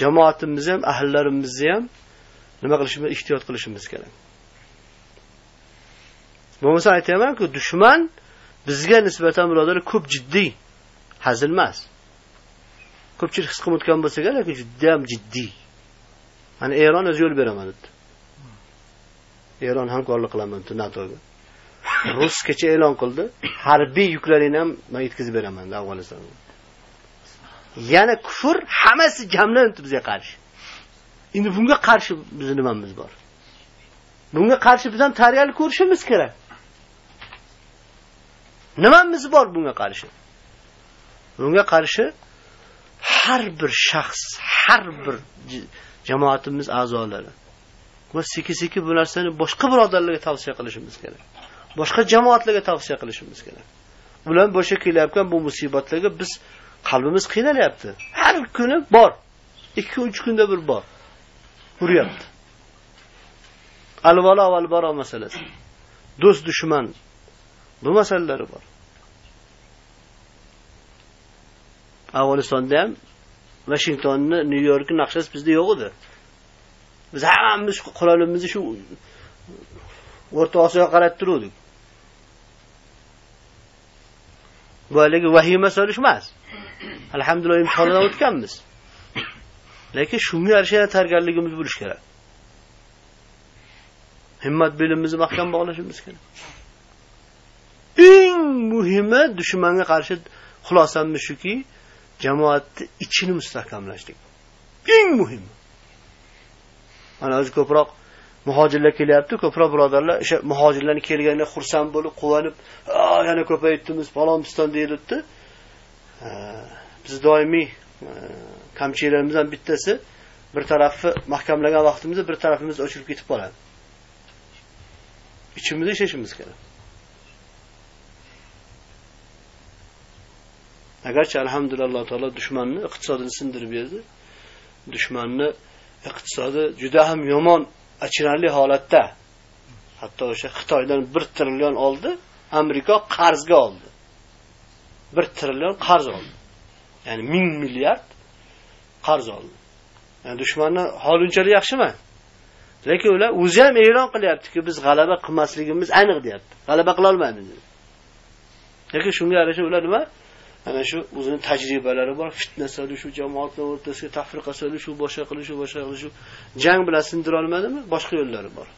jamoatimizni ham ahllarimizni ham nima qilishimiz ehtiyot qilishimiz kerak. Bo'lmasa aytamanku dushman bizga nisbatan birodarlar ko'p jiddiy hazil emas. Ko'pchilik his qilib o'tgan bo'lsa kerak lekin judayam jiddiy. Mana eron o'zi yo'l beraman dedi. Eron hamkorlik qilaman dedi natoga. [COUGHS] Rus kecha e'lon qildi. Harbiy yuklaringni ham man yetkazib beraman dedi afg'onistonga. Yana kufr hammasi jamlanibdi bizga qarshi. Endi bunga qarshi bizni nimamiz bor? Bunga qarshi biz ham tarbiyali ko'rishimiz kerak. Nimamiz bor bunga qarshi? Bunga qarshi har bir shaxs har bir jamoatimiz a'zolari. Va sekin sekin bu narsani boshqa birodarlarga tavsiya qilishimiz kerak. Boshqa jamoatlarga tavsiya qilishimiz kerak. Ular boshqa kelayotgan bu musibatlarga biz qalbimiz qiynalyapti. Har kuni bor. Ikki uch kunda bir bor. Uryapti alvalo valbaro masalasi. Do'st dushman. Bu masalalari bor. Afg'onistonda ham vashingtonni nyu yorkni naqshasi bizda yo'q edi. Biz hammamiz qurolimizni shu o'rta osiyoga qarab turuvdik. Bu haligi vahima solish emas. Alhamdulillah imtihondan o'tganmiz. Lekin shunga yarasha tayyorgarligimiz bo'lishi kerak. Himmat belimizni mahkam bog'lashimiz kerak. Eng muhimi dushmanga qarshi xulosamiz shuki jamoatni ichini mustahkamlashlik. Eng muhimi. Mana o'zi ko'proq muhojirlar kelyapti ko'proq birodarlar o'sha muhojirlarni kelganiga xursand bo'lib quvonib yana ko'payibdimiz falon piston deyilibdi. Biz doimiy kamchiliklarimizdan bittasi bir tarafni mahkamlagan vaqtimizda bir tarafimiz ochilib ketib qoladi. Ichimizda ishlashimiz kerak. Agarchi alhamdulillah alloh taolo dushmanni iqtisodini sindirib berdi. Dushmanni iqtisodi juda ham yomon achinarli holatda. Hatto o'sha xitoydan bir trillion oldi amerika qarzga oldi. Bir trillion qarz oldi. Ya'ni ming milliard qarz oldi. Yani dushmanni holi unchalik yaxshi lekin ular o'zi ham e'lon qilyaptiki biz g'alaba qilmasligimiz aniq deyapti. G'alaba qilolmaymiz lekin shunga yarasha ular nima? Ana shu o'zini tajribalari bor fitna solishu jamoatlar o'rtasiga tafriqa solishu boshqa qilishu boshqa qilishu jang bilan sindira olmadimi boshqa yo'llari bor.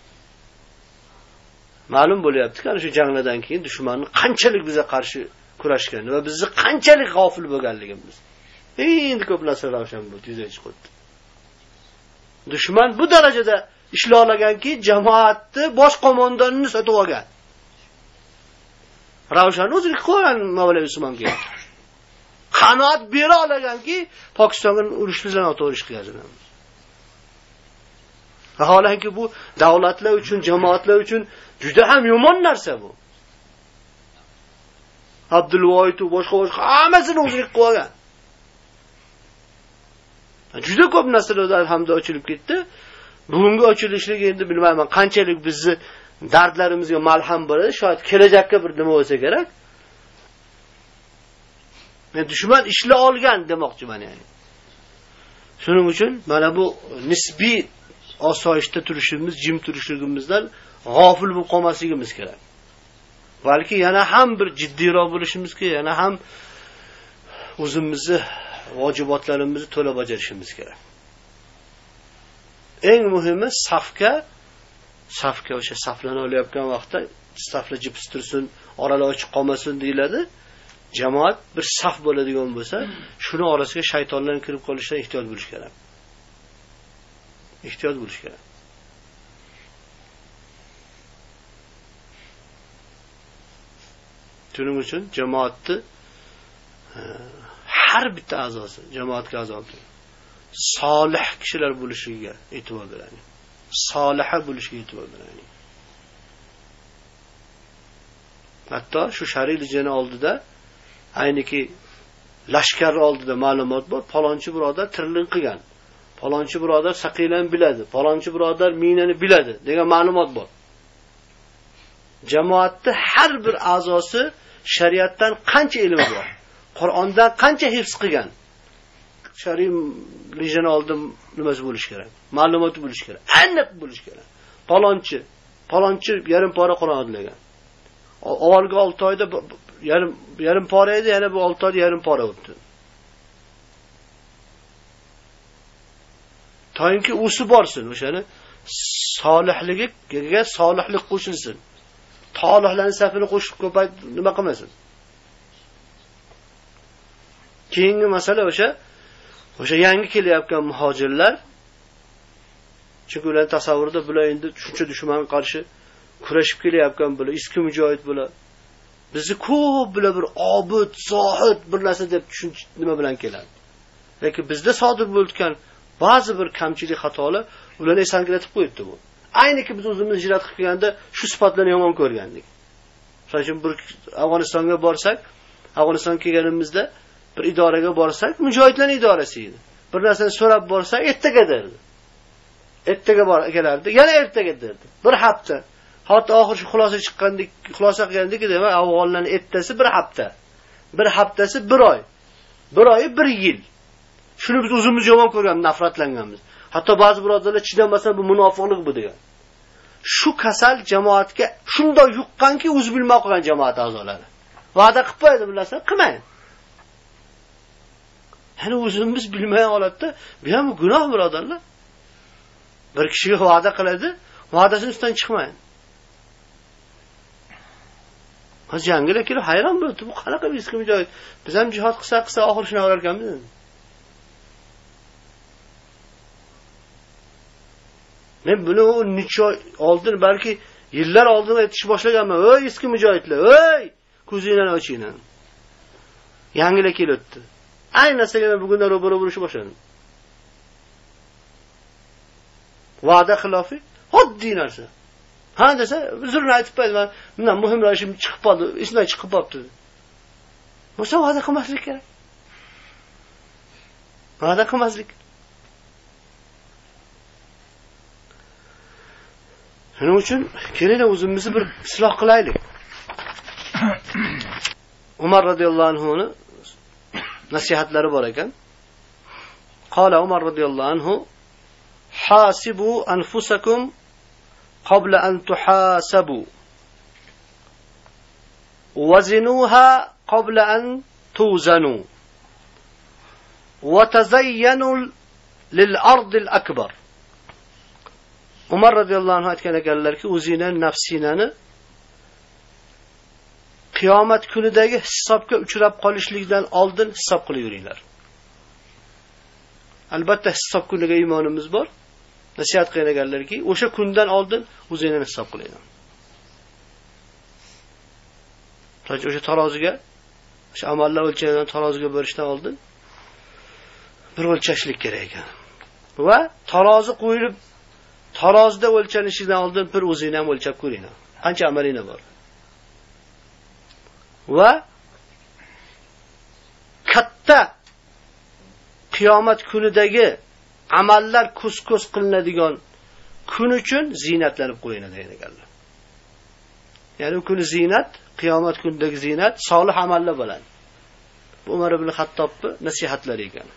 Ma'lum bo'lyaptiki ana shu janglardan keyin dushmanni qanchalik bizga qarshi kurashgan va bizni qanchalik g'ofil bo'lganligimiz. Endi ko'p narsa ravshan bo'ldi yuzaga chiqdi. Dushman bu darajada ishlolaganki jamoatni bosh qo'mondonini sotib olgan. Ravshan o'ziniki qilgan mavlaviy usmonga qanoat bera olaganki pokistonga urushni bilan ish qilgan vaholanki bu davlatlar uchun jamoatlar uchun juda ham yomon narsa bu. Abdulvoytu boshqa boshqa hammasini o'ziga qilib olgan. Juda ko'p narsalar hamda ochilib ketdi. Bugungi ochilishlik endi bilmayman qanchalik bizni dardlarimizga malham bo'ladi. Shoyad kelajakka bir nima bo'lsa kerak. Men dushman ishla olgan demoqchiman ya'ni. Shuning uchun mana bu nisbiy osoyishta turishimiz jim turishligimizdan g'ofil bo'lib qolmasligimiz kerak. Balki yana ham bir jiddiyroq bo'lishimiz kerak yana ham o'zimizni vojibotlarimizni to'la bajarishimiz kerak. Eng muhimi safga safga o'sha saflana olayotgan vaqtda saflar jipis tursin oralar ochiq qolmasin deyiladi. Jamoat bir saf bo'ladigan bo'lsa shuni orasiga shaytonlar kirib qolishidan ehtiyot bo'lish kerak. Ehtiyot bo'lish kerak. Shuning uchun jamoatni e, har bitta a'zosi jamoatga a'zo solih kishilar bo'lishiga e'tibor beraylik soliha bo'lishiga e'tibor beraylik hatto shu sharil lijani oldida ayniki lashkar oldida ma'lumot bor palonchi birodar tirlin qilgan. Falonchi birodar saqilani biladi, falonchi birodar minani biladi degan ma'lumot bor. Jamoatni har bir a'zosi shariatdan qancha ilmi bor? Qur'ondan qancha hifz qilgan? Shariy lijani nimasi bo'lish kerak? Ma'lumoti bo'lish kerak. Aniq bo'lish kerak. Falonchi, falonchi yarim pora Qur'on odlagan. Avvalgi 6 oyda yarim yarim pora edi, yana bu 6 oyda yarim pora o'tdi. To'yinki o'sib borsin, o'shani solihligiga solihlik qo'shilsin. Tolihlarning safini qo'shib ko'payt nima qilmasin. Keyingi masala o'sha o'sha yangi kelayotgan muhojirlar chunki ular tasavvurida bular endi shuncha dushman qarshi kurashib kelayotgan bular eski mujohid bular. Bizni ko'p bular bir obid zohid bir narsa deb tushuncha nima bilan keladi? Lekin bizda sodir bo'lgan ba'zi bir kamchilik xatolar ularni esankiratib qo'yibdi bu. Ayniki biz o'zimiz hijrat qilib kelganda shu sifatlarni yomon ko'rgandik. Shuning uchun bir afg'onistonga borsak afg'onistonga kelganimizda bir idoraga borsak mujohidlarni idorasi edi. Bir narsani so'rab borsak ertaga derdi. Ertaga bor kelardi yana ertaga derdi. Bir hafta. Hatto oxir shu xulosa chiqqandek xulosa qilgandiki demak afg'onlarni ertasi bir hafta. Bir haftasi bir oy. Bir oyi bir yil. Shuni biz o'zimiz yomon ko'rganmiz nafratlanganmiz. Hatto ba'zi birodarlar chidamasa bu munofiqlik bu degan. Shu kasal jamoatga shundoq yuqqanki o'zi bilmay qolgan jamoat a'zolari. Va'da qilib qo'yadi bu qilmang ya'ni o'zimiz bilmagan holatda bu ham gunoh birodarlar. Bir kishiga va'da qiladi va'dasini ustidan chiqmaydi. Hozir yangilar kelib hayron bo'ldi bu qanaqa eski mujohid biz ham jihod qilsa qilsa oxiri shunaqa bo'larkanmiz men buni u necha oy oldin balki yillar oldin aytishni boshlaganman ey eski mujohidlar ey! Ko'zinglarni ochinglar yangilar kelibdi ayni narsaga men bugundan ro'baro bo'lishni boshladim va'da xilofi oddiy narsa ha desa uzrni aytib qo'ydi man bundan muhimroq ishim chiqib qoldi esimdan chiqib qolibdi bo'lsa va'da qilmaslik kerak va'da qilmaslik shuning uchun kelinglar o'zimizni bir isloh qilaylik umar roziyallohu anhuni nasihatlari bor ekan قال عمر رضي الله عنه حاسبوا أنفسكم قبل أن تحاسبوا وزنوها قبل أن توزنوا وتزينوا للأرض الأكبر umar roziyallohu anhu aytgan ekanlarki o'zinglarni nafsinglarni qiyomat kunidagi hisobga uchrab qolishlikdan oldin hisob qilib yuringlar albatta hisob kuniga iymonimiz bor. Nasihat qilgan ekanlarki o'sha kundan oldin o'zinglarni hisob qilinglar o'sha taroziga o'sha amallar o'lchanadigan taroziga berishdan oldin bir o'lchashlik kerak ekan. Va tarozi qo'yilib tarozida o'lchanishingdan oldin bir o'zingni ham o'lchab ko'ringlar. Qancha amalinglar bor? Va katta qiyomat kunidagi amallar ko'z ko'z qilinadigan kun uchun ziynatlanib qo'yinglar degan ekanlar. Ya'ni u kuni ziynat qiyomat kunidagi ziynat solih amallar bo'ladi. Bu umar ibn hattobni nasihatlari ekan.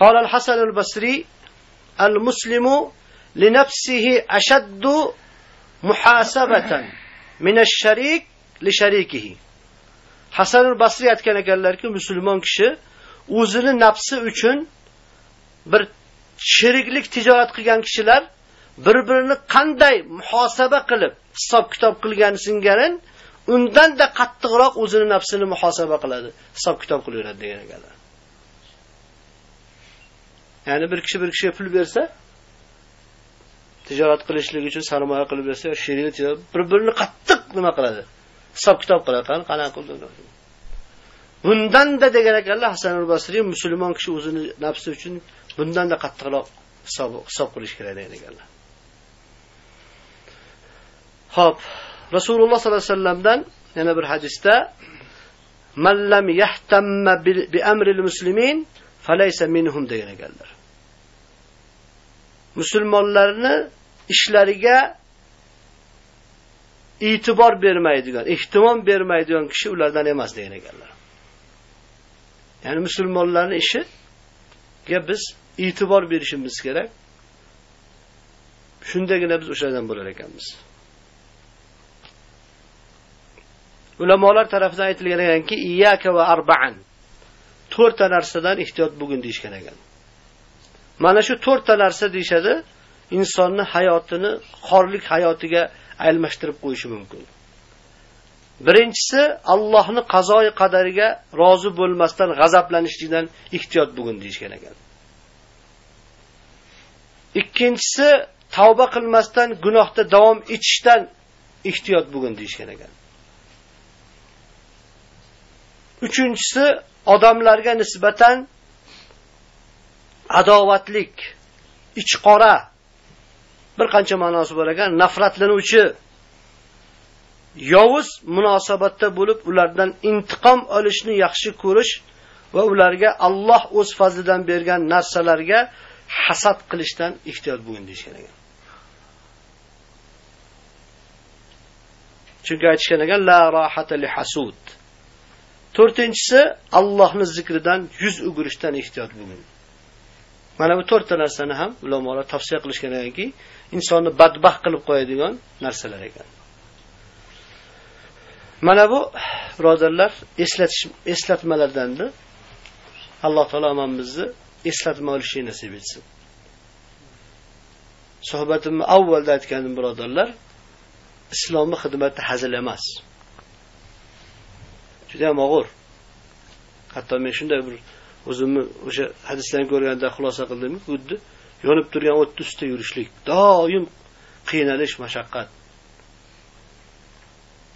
قال الحسن البصري المسلم لنفسه أشد محاسبة من الشريك لشريكه Hasan al-Basri aytgan ekanlarki, musulmon kishi o'zini nafsi uchun bir sheriklik tijorat qilgan kishilar bir-birini qanday muhosaba qilib, hisob kitob qilgani singari undan-da qattiqroq o'zini nafsini muhosaba qiladi, hisob kitob qilaveradi degan ekanlar. Ya'ni bir kishi bir kishiga pul bersa, tijorat qilishlik uchun sarmoya qilib bersa, sheriklik bir-birini qattiq nima qiladi? hisob kitob qiladi qanaqa qildi bundan-da degan ekanlar Hasan al-Basriy musulmon kishi o'zini nafsi uchun bundanda qattiqroq hisob hisob qilish kerak degan ekanlar. ho'p Rasululloh sollallohu alayhi vasallamdan yana bir hadisda man lam yahtamma bi amril al-muslimin falaysa minhum degan ekanlar. Musulmonlarni ishlariga e'tibor bermaydigan, ehtimom bermaydigan kishi ulardan emas degan ekanlar. Ya'ni musulmonlarning ishiga biz e'tibor berishimiz kerak. Shundagina biz o'shalardan bo'lar ekanmiz. Ulamolar tomonidan aytilgan ekanki, iyyaka va arba'an. To'rtta narsadan ehtiyot bo'lgin deyishgan ekan. Mana shu to'rtta narsa deyshadi, insonni hayotini xorlik hayotiga almashtirib qo'yishi mumkin. Birinchisi allohni qazoi qadariga rozi bo'lmasdan g'azablanishlikdan ehtiyot bo'lgin deyishgan ekan. Ikkinchisi tavba qilmasdan gunohda davom etishdan ehtiyot bo'lgin deyishgan ekan. Uchinchisi odamlarga nisbatan adovatlik, ichqora bir qancha ma'nosi bor ekan, nafratlanuvchi yovuz munosabatda bo'lib, ulardan intiqom olishni yaxshi ko'rish va ularga Alloh o'z fazlidan bergan narsalarga hasad qilishdan ehtiyot bo'ling deyishgan ekan. Chunki aytishgan ekan la rohata li hasud. To'rtinchisi Allohni zikridan yuz o'girishdan ehtiyot bo'ling Mana bu to'rtta narsani ham ulamolar tavsiya qilishgan ekanki, insonni badbaxt qilib qo'yadigan narsalar ekan. Mana bu birodarlar eslatish eslatmalardandir. Alloh taolo hammamizni eslatma olishni nasib etsin. Suhbatimni avvalda aytganim birodarlar, islomni xizmati hazil emas. Juda ham og'ir. Hatto men shunday bir o'zimni o'sha hadislarni ko'rganda xulosa qildimki xuddi yonib turgan o't ustida yurishlik, doim qiynalish, mashaqqat.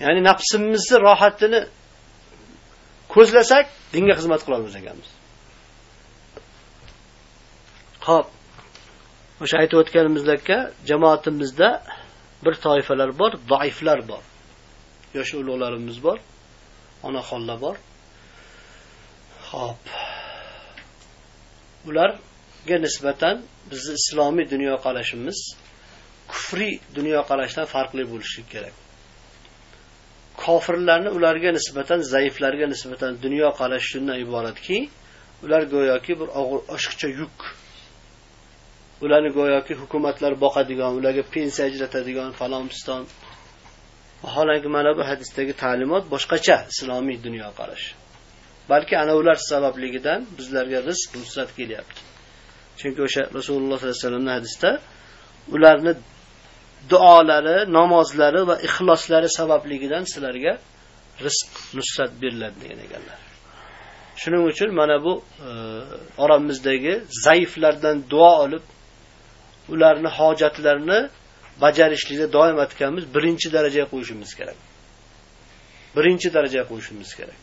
Ya'ni nafsimizni rohatini ko'zlasak, dinga xizmat qilolmas ekanmiz. Xo'p. O'sha aytib o'tganimizdekka jamoatimizda bir toifalar bor, zaiflar bor. Yosh ulug'larimiz bor, onaxonlar bor. Xo'p. Ularga nisbatan bizni islomiy dunyoqarashimiz kufriy dunyoqarashdan farqli bo'lishi kerak. Kofirlarni ularga nisbatan, zaiflarga nisbatan dunyoqarash shundan iboratki, ular go'yoki bir og'ir oshiqcha yuk. Ularni go'yoki hukumatlar boqadigan, ularga pensiya ajratadigan falon piston. Vaholanki mana bu hadisdagi ta'limot boshqacha islomiy dunyoqarash. balki ana ular sababligidan bizlarga rizq nusrat kelyapti. Chunki o'sha Rasululloh sollallohu alayhi vasallamni hadisda ularni duolari, namozlari va ixloslari sababligidan sizlarga rizq nusrat beriladi degan ekanlar. Shuning uchun mana bu e, oramizdagi zaiflardan duo olib, ularni hojatlarini bajarishlikda doim aytganmiz, birinchi darajaga qo'yishimiz kerak. Birinchi darajaga qo'yishimiz kerak.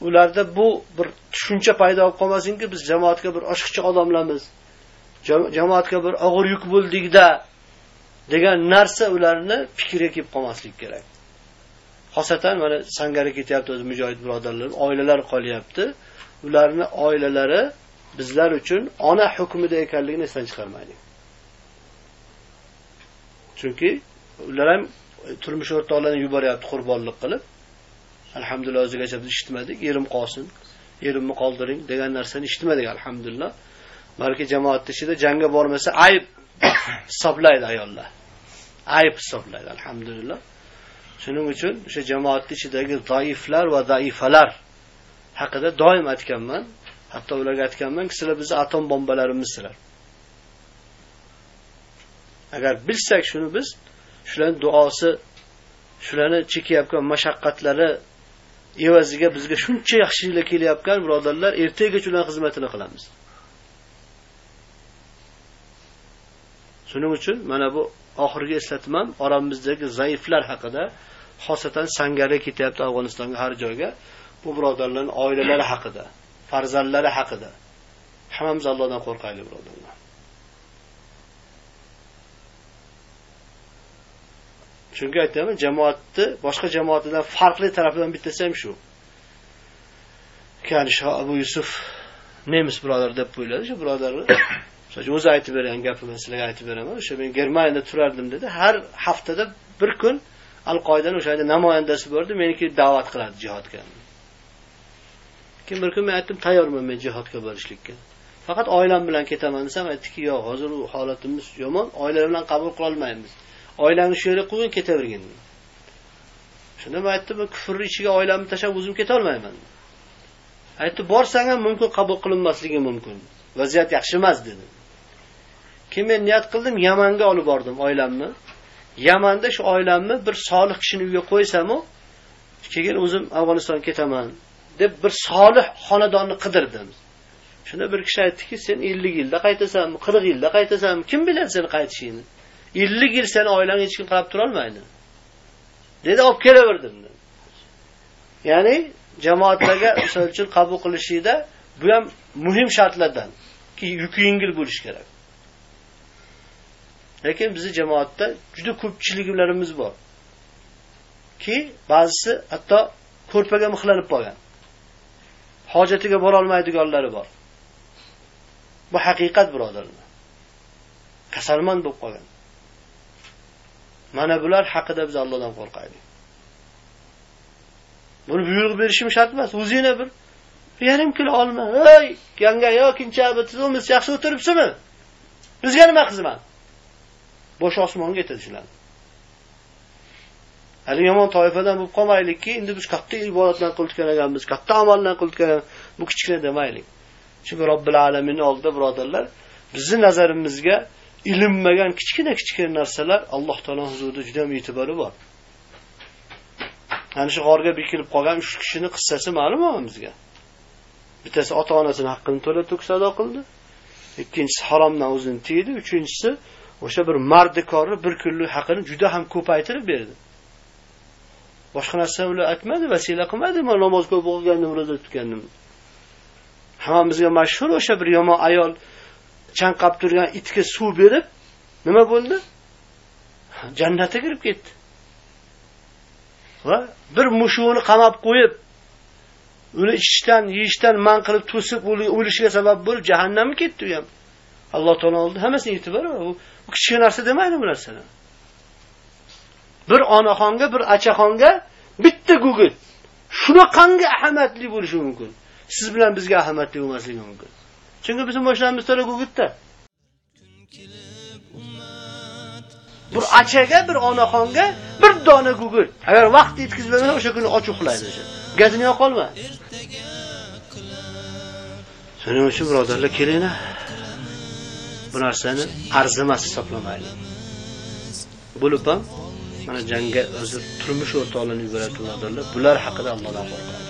ularda bu bir tushuncha paydo bo'lib qolmasinki biz jamoatga bir oshiqcha odamlarmiz jamoatga bir og'ir yuk bo'ldikda degan narsa ularni fikriga kelib qolmasligi kerak xosatan mana sangari ketyapti o'zi mujohid birodarlar oilalar qolyapti ularni oilalari bizlar uchun ona hukmida ekanligini esdan chiqarmaylik chunki ular ham turmush o'rtoqlarini yuboryapti qurbonlik qilib. Alhamdulillah o'zigacha biz eshitmadik. Erim qolsin erimni qoldiring degan narsani eshitmadik alhamdulillah. Balki jamoat ichida jangga bormasa ayb [COUGHS] hisoblaydi ayollar. Ayb hisoblaydi alhamdulillah. Shuning uchun o'sha jamoat ichidagi zaiflar va zaifalar haqida doim aytganman. Hatto ularga aytganmanki sizlar bizni atom bombalarimizsizlar agar bilsak shuni biz shularni duosi shularni chekayotgan mashaqqatlari evaziga bizga shuncha yaxshiliklar kelyapkan birodarlar ertagacha ularning xizmatini qilamiz. Shuning uchun mana bu oxirgi eslatmam oramizdagi zaiflar haqida xosatan sangarga ketyapti afg'onistonga har joyga. Bu birodarlarning oilalari haqida farzandlari haqida. Hammamiz allohdan qo'rqaylik birodarlar. Chunki aytaman, jamoatni boshqa jamoatdan farqli tarafidan bittasi ham shu. Kani Shoh Abu Yusuf nemis birodar deb qo'yiladi shu birodarni. [COUGHS] O'sha o'zi aytib bergan gapimni sizlarga aytib beraman. O'sha men germaniyada turardim dedi. Har haftada bir kun al qoidani o'sha yerda namoyandasi bor edi meniki da'vat qiladi jihodga. Keyin bir kun men aytdim tayyorman men jihodga borishlikka. Faqat oilam bilan ketaman desam aytdiki yo'q hozir u holatimiz yomon. Oilalar bilan qabul qilolmaymiz oilangni shu yerga qo'ygin ketavergin. Shunda man aytdim kufrni ichiga oilamni tashlab o'zim ketolmayman aytdi borsang ham mumkin qabul qilinmasligi mumkin. Vaziyat yaxshi emas dedi. Keyin men niyat qildim yamanga olib bordim oilamni. Yamanda shu oilamni bir solih kishini uyiga qo'ysamu keyin o'zim afg'onistonga ketaman deb bir solih xonadonni qidirdim. Shunda bir kishi aytdiki sen ellik yilda qaytasanmi qirq yilda qaytasanmi kim biladi seni qaytishingni? Ellik yil seni oilang hech kim qarab turolmaydi. Dedi olib kelaverdim ya'ni jamoatlarga [COUGHS] misol uchun qabul qilishlikda bu ham muhim shartlardan ki yuki yengil bo'lishi kerak. Lekin bizni jamoatda juda ko'pchiliklarimiz bor. Ki ba'zisi hatto ko'rpaga mixlanib qolgan. Hojatiga borolmaydiganlari bor. Bu haqiqat birodarlar. Kasalmand bo'lib qolgan. Mana bular haqida biz Allohdan qo'rqaylik. Buni buyruq berishim shart emas o'zingni bir. Yarim kilo olma ey yanga yo kinchabi tuzimiz yaxshi o'tiribsizmi? Bizga nima xizmat bosh osmonga yetadi shular hali yomon toifadan bo'lib qolmaylikki endi biz katta ibodatlar qilayotgan ekanmiz katta amallar qilayotgan bu kichkina demaylik. Chunki robbil alaminni oldida birodarlar bizni nazarimizga ilinmagan kichkina kichkina narsalar alloh taolo huzurida juda ham e'tibori bor. Ana shu g'orga bekilib qolgan uch kishini qissasi ma'lum bizga. Bittasi ota onasini haqqini to'la to'kis ado qildi. Ikkinchisi haromdan o'zini tiydi. Uchinchisi o'sha bir mardikorni bir kunlik haqini juda ham ko'paytirib berdi. Boshqa narsa ular aytmadi vasila qilmadi man namoz ko'p o'qigandim ro'za tutgandim. Hammamizga mashhur o'sha bir yomon ayol chanqab turgan itga suv berib nima bo'ldi? Jannatga kirib ketdi. Va bir mushug'ini qamab qo'yib uni ichishdan yeyishdan man qilib to'sib o'lishiga sabab bo'lib jahannamga ketdi u ham. Alloh taolo oldi hammasini e'tibor u kichkina narsa demaydi bu narsani bir onaxonga bir achaxonga bitta gugurt shunaqangi ahamiyatli bo'lishi mumkin. Siz bilan bizga ahamiyatli bo'lmasligi mumkin. Chunki bizni moshinamiz to'la gugurtda bir achaga bir onaxonga bir dona gugurt agar vaqt yetkazib bermasa o'sha kuni och uxlaydi o'sha. Gazini yoqolma shuning uchun birodarlar kelinglar. Bu narsani arzimas hisoblamaylik. Bo'lib ham mana jangga o'zi turmush o'rtoqlarini yuboradi birodarlar. Bular haqida allohdan qo'rqadi.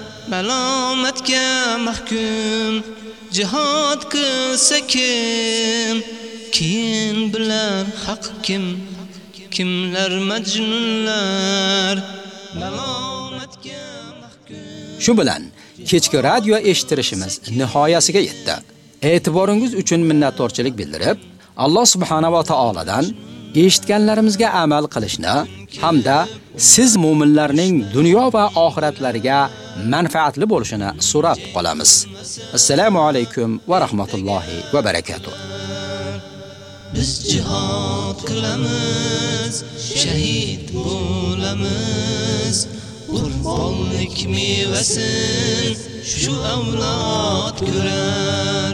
Malomatga mahkum jihad qilsa kim? Keyin bilar haq kim? Kimlar majnunlar? Malomatga mahkum. Shu bilan kechki radio eshitirishimiz nihoyasiga yetdi. E'tiboringiz uchun minnatdorchilik bildirib, Alloh subhanahu va taoladan eshitganlarimizga amal qilishni hamda siz mu'minlarning dunyo va oxiratlariga manfaatli bo'lishini so'rab qolamiz. Assalomu alaykum va rahmatullohi va barakotuh. biz jihad qilamiz shahid bo'lamiz qurbonlik mevasin shu avlod ko'rar